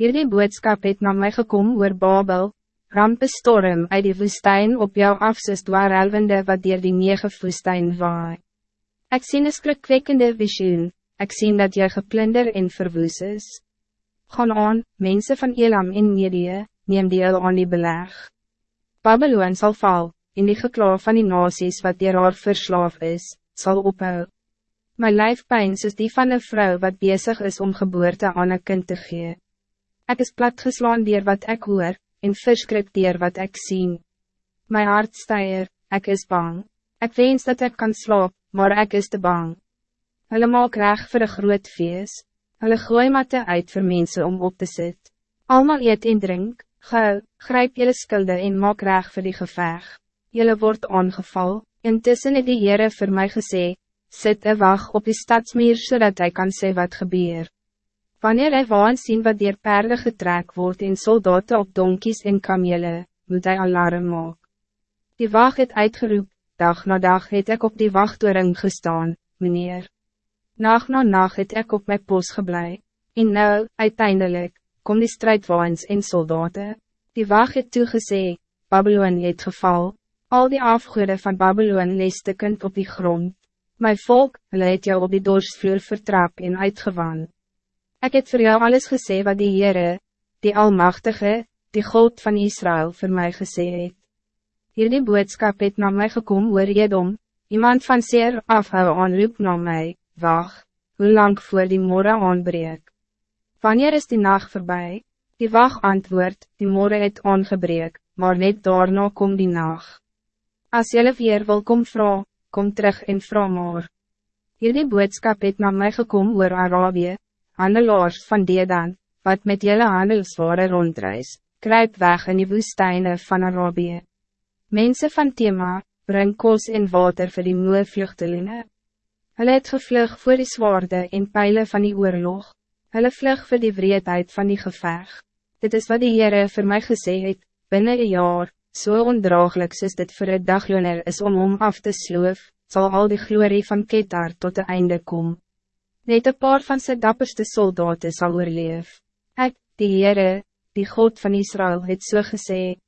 Hierdie boodskap het na my gekom oor Babel, rampestorm uit die woestijn op jou af soos dwarelwende wat dier die nege woestijn waai. Ek sien een skrikwekkende visioen, ek sien dat jy geplunder en verwoes is. Gaan aan, mensen van Elam en Medie, neem deel aan die beleg. Babylon zal val, en die geklaaf van die nasies wat dier haar verslaaf is, zal ophou. My lijfpijn is die van een vrouw wat bezig is om geboorte aan een kind te gee. Ek is platgeslaan dier wat ik hoor, en verskrik dier wat ik zie. My hart steier, ek is bang. Ik wens dat ik kan slaap, maar ik is te bang. Hulle maak reg vir een groot feest. Hulle gooi matte uit vir mense om op te sit. Almal eet en drink, gauw, grijp jullie skulde en maak reg vir die geveg. Jullie wordt aangeval, intussen het die Heere vir my gesê, sit een wacht op die stadsmeer zodat hij kan sê wat gebeur. Wanneer hij waan sien wat dier perde getrek wordt in soldaten op donkies en kamele, moet hij alarm maak. Die wacht het uitgeroep, dag na dag het ik op die wachttoring gestaan, meneer. Nacht na nacht het ik op mijn post geblei, en nou, uiteindelijk, kom die strijdwaans en soldaten. Die wacht het toegesê, Babylon het geval, al die afgoede van Babylon leestekend op die grond. My volk, hulle het jou op die doorsvloer vertrap en uitgewaan. Ik heb voor jou alles gesê wat die Heere, die Almachtige, die God van Israël voor mij gesê het. Hierdie boodskap het na my gekom oor Edom, iemand van zeer afhou aanroep na my, wacht, hoe lang voor die morgen aanbreek. Wanneer is die nacht voorbij? Die wacht antwoord, die morgen het aangebreek, maar net daarna kom die nacht. Als jylle weer wil kom vrouw, kom terug en vrouw maar. Hierdie boodskap het na my gekom oor Arabië, handelaars van Dedan, wat met jylle handelsware rondreis, kruip weg in die woestijnen van Arabië. Mensen van Tema, breng kos en water voor die moe vluchtelingen. Hulle het gevlug voor die zwaarde en pijlen van die oorlog. Hulle vlug voor die wreedheid van die geveg. Dit is wat die Heere voor mij gesê het, binnen een jaar, zo so ondraaglijk is dit voor het dagloner is om om af te sloof, zal al die glorie van Ketar tot de einde komen. Net een paar van zijn dapperste soldaten zal oorleef. Ek, die Heere, die God van Israël, het so gesê,